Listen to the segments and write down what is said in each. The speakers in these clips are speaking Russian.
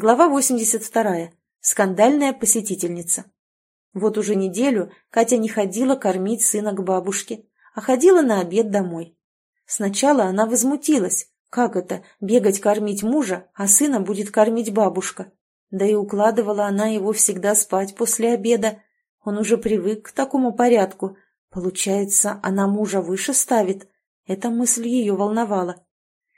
Глава 82. Скандальная посетительница. Вот уже неделю Катя не ходила кормить сына к бабушке, а ходила на обед домой. Сначала она возмутилась. Как это, бегать кормить мужа, а сына будет кормить бабушка? Да и укладывала она его всегда спать после обеда. Он уже привык к такому порядку. Получается, она мужа выше ставит. Эта мысль ее волновала.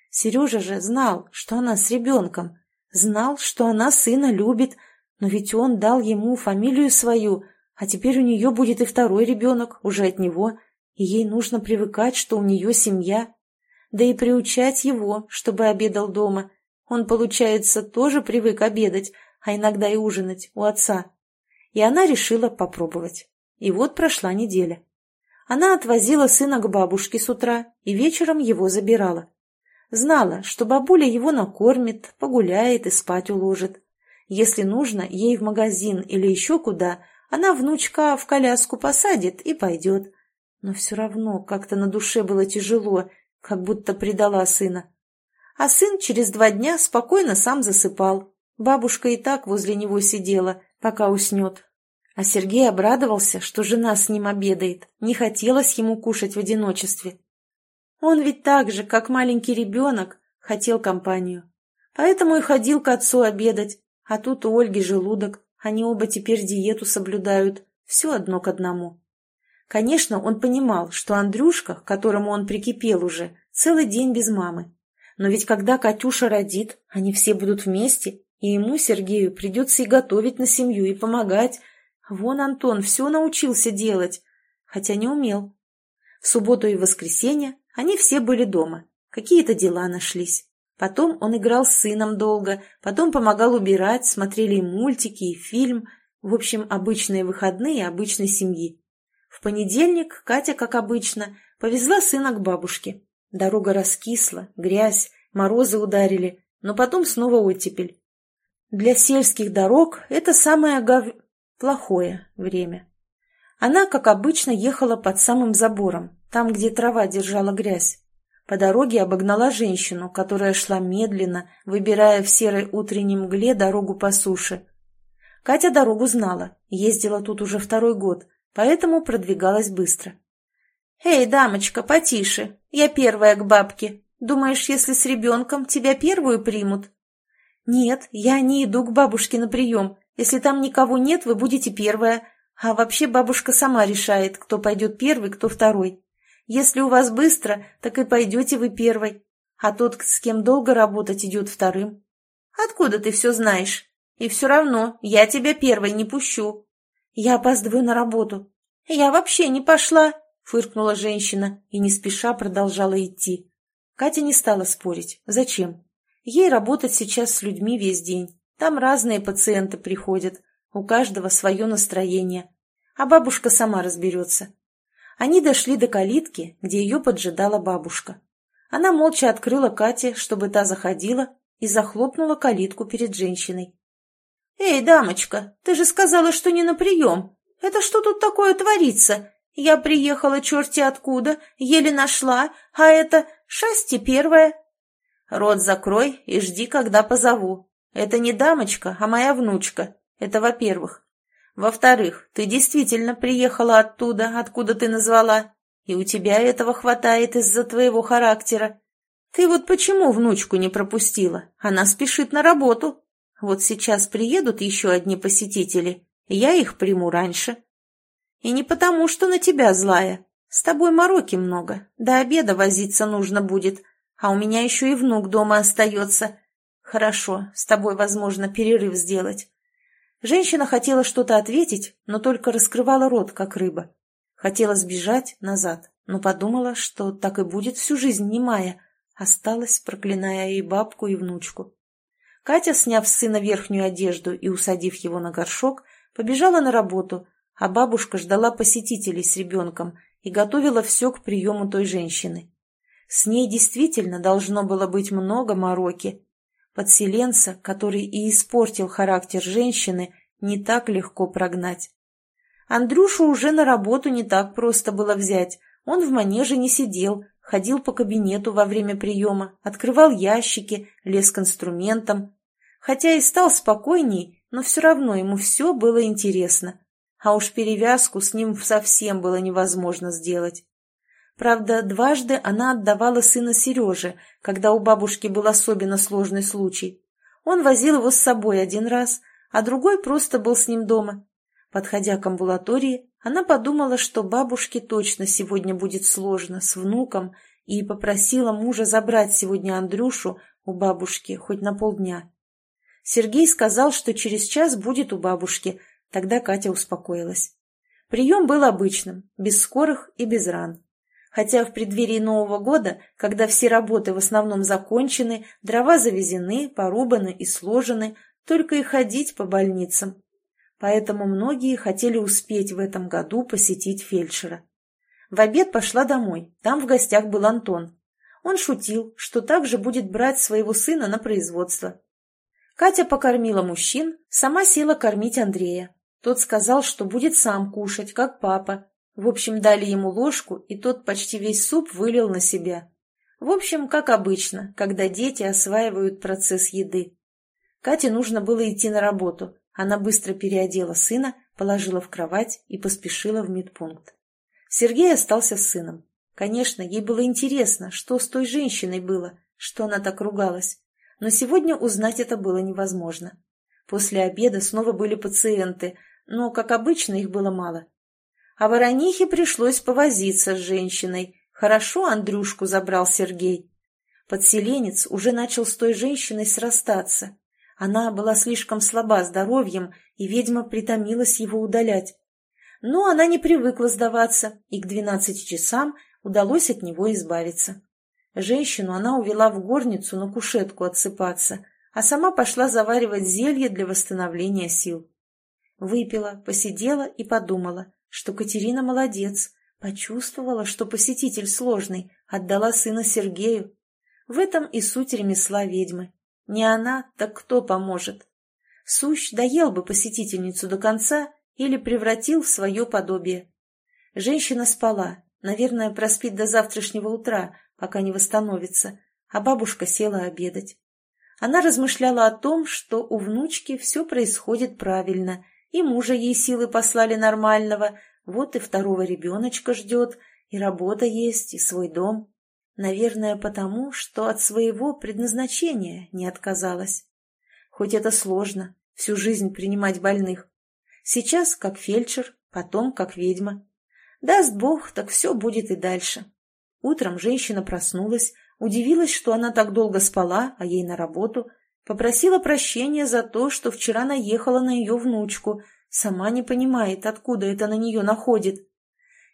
Сережа же знал, что она с ребенком, Знал, что она сына любит, но ведь он дал ему фамилию свою, а теперь у нее будет и второй ребенок, уже от него, и ей нужно привыкать, что у нее семья. Да и приучать его, чтобы обедал дома. Он, получается, тоже привык обедать, а иногда и ужинать у отца. И она решила попробовать. И вот прошла неделя. Она отвозила сына к бабушке с утра и вечером его забирала. Знала, что бабуля его накормит, погуляет и спать уложит. Если нужно, ей в магазин или еще куда, она внучка в коляску посадит и пойдет. Но все равно как-то на душе было тяжело, как будто предала сына. А сын через два дня спокойно сам засыпал. Бабушка и так возле него сидела, пока уснет. А Сергей обрадовался, что жена с ним обедает, не хотелось ему кушать в одиночестве. Он ведь так же, как маленький ребенок, хотел компанию. Поэтому и ходил к отцу обедать. А тут у Ольги желудок. Они оба теперь диету соблюдают. Все одно к одному. Конечно, он понимал, что Андрюшка, к которому он прикипел уже, целый день без мамы. Но ведь когда Катюша родит, они все будут вместе, и ему, Сергею, придется и готовить на семью, и помогать. Вон Антон все научился делать, хотя не умел. В субботу и воскресенье они все были дома, какие-то дела нашлись. Потом он играл с сыном долго, потом помогал убирать, смотрели мультики и фильм. В общем, обычные выходные обычной семьи. В понедельник Катя, как обычно, повезла сына к бабушке. Дорога раскисла, грязь, морозы ударили, но потом снова оттепель. Для сельских дорог это самое гов... плохое время. Она, как обычно, ехала под самым забором, там, где трава держала грязь. По дороге обогнала женщину, которая шла медленно, выбирая в серой утренней мгле дорогу по суше. Катя дорогу знала, ездила тут уже второй год, поэтому продвигалась быстро. «Эй, дамочка, потише, я первая к бабке. Думаешь, если с ребенком, тебя первую примут?» «Нет, я не иду к бабушке на прием. Если там никого нет, вы будете первая. А вообще бабушка сама решает, кто пойдет первый, кто второй. Если у вас быстро, так и пойдете вы первой, а тот, с кем долго работать, идет вторым. Откуда ты все знаешь? И все равно я тебя первой не пущу. Я опаздываю на работу. Я вообще не пошла, фыркнула женщина и не спеша продолжала идти. Катя не стала спорить. Зачем? Ей работать сейчас с людьми весь день. Там разные пациенты приходят, у каждого свое настроение. А бабушка сама разберется. Они дошли до калитки, где ее поджидала бабушка. Она молча открыла Кате, чтобы та заходила, и захлопнула калитку перед женщиной. «Эй, дамочка, ты же сказала, что не на прием. Это что тут такое творится? Я приехала черти откуда, еле нашла, а это шасти первая». «Рот закрой и жди, когда позову. Это не дамочка, а моя внучка. Это во-первых. Во-вторых, ты действительно приехала оттуда, откуда ты назвала, и у тебя этого хватает из-за твоего характера. Ты вот почему внучку не пропустила? Она спешит на работу. Вот сейчас приедут еще одни посетители, я их приму раньше. И не потому, что на тебя злая. С тобой мороки много, до обеда возиться нужно будет, а у меня еще и внук дома остается. Хорошо, с тобой возможно перерыв сделать. Женщина хотела что-то ответить, но только раскрывала рот, как рыба. Хотела сбежать назад, но подумала, что так и будет всю жизнь немая. Осталась, проклиная и бабку, и внучку. Катя, сняв с сына верхнюю одежду и усадив его на горшок, побежала на работу, а бабушка ждала посетителей с ребенком и готовила все к приему той женщины. С ней действительно должно было быть много мороки, Подселенца, который и испортил характер женщины, не так легко прогнать. Андрюшу уже на работу не так просто было взять. Он в манеже не сидел, ходил по кабинету во время приема, открывал ящики, лез к инструментам. Хотя и стал спокойней, но все равно ему все было интересно. А уж перевязку с ним совсем было невозможно сделать. Правда, дважды она отдавала сына Сереже, когда у бабушки был особенно сложный случай. Он возил его с собой один раз, а другой просто был с ним дома. Подходя к амбулатории, она подумала, что бабушке точно сегодня будет сложно с внуком, и попросила мужа забрать сегодня Андрюшу у бабушки хоть на полдня. Сергей сказал, что через час будет у бабушки, тогда Катя успокоилась. Прием был обычным, без скорых и без ран. Хотя в преддверии Нового года, когда все работы в основном закончены, дрова завезены, порубаны и сложены, только и ходить по больницам. Поэтому многие хотели успеть в этом году посетить фельдшера. В обед пошла домой, там в гостях был Антон. Он шутил, что также будет брать своего сына на производство. Катя покормила мужчин, сама села кормить Андрея. Тот сказал, что будет сам кушать, как папа. В общем, дали ему ложку, и тот почти весь суп вылил на себя. В общем, как обычно, когда дети осваивают процесс еды. Кате нужно было идти на работу. Она быстро переодела сына, положила в кровать и поспешила в медпункт. Сергей остался с сыном. Конечно, ей было интересно, что с той женщиной было, что она так ругалась но сегодня узнать это было невозможно. После обеда снова были пациенты, но, как обычно, их было мало. А Воронихе пришлось повозиться с женщиной. Хорошо Андрюшку забрал Сергей. Подселенец уже начал с той женщиной срастаться. Она была слишком слаба здоровьем, и ведьма притомилась его удалять. Но она не привыкла сдаваться, и к двенадцати часам удалось от него избавиться. Женщину она увела в горницу на кушетку отсыпаться, а сама пошла заваривать зелье для восстановления сил. Выпила, посидела и подумала, что Катерина молодец, почувствовала, что посетитель сложный, отдала сына Сергею. В этом и суть ремесла ведьмы. Не она, так кто поможет? Сущ доел бы посетительницу до конца или превратил в свое подобие. Женщина спала, наверное, проспит до завтрашнего утра, пока не восстановится, а бабушка села обедать. Она размышляла о том, что у внучки все происходит правильно, и мужа ей силы послали нормального, вот и второго ребеночка ждет, и работа есть, и свой дом. Наверное, потому, что от своего предназначения не отказалась. Хоть это сложно, всю жизнь принимать больных. Сейчас как фельдшер, потом как ведьма. Даст Бог, так все будет и дальше. Утром женщина проснулась, удивилась, что она так долго спала, а ей на работу, попросила прощения за то, что вчера наехала на ее внучку, сама не понимает, откуда это на нее находит.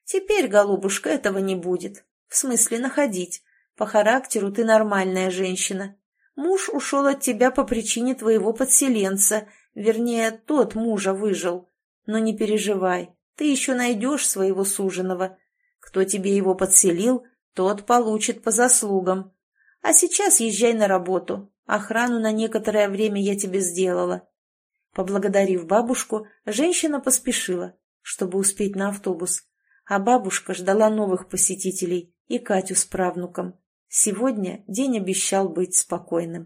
Теперь, голубушка, этого не будет. В смысле находить. По характеру ты нормальная женщина. Муж ушел от тебя по причине твоего подселенца, вернее, тот мужа выжил. Но не переживай, ты еще найдешь своего суженого. Кто тебе его подселил, тот получит по заслугам. А сейчас езжай на работу. Охрану на некоторое время я тебе сделала. Поблагодарив бабушку, женщина поспешила, чтобы успеть на автобус. А бабушка ждала новых посетителей и Катю с правнуком. Сегодня день обещал быть спокойным.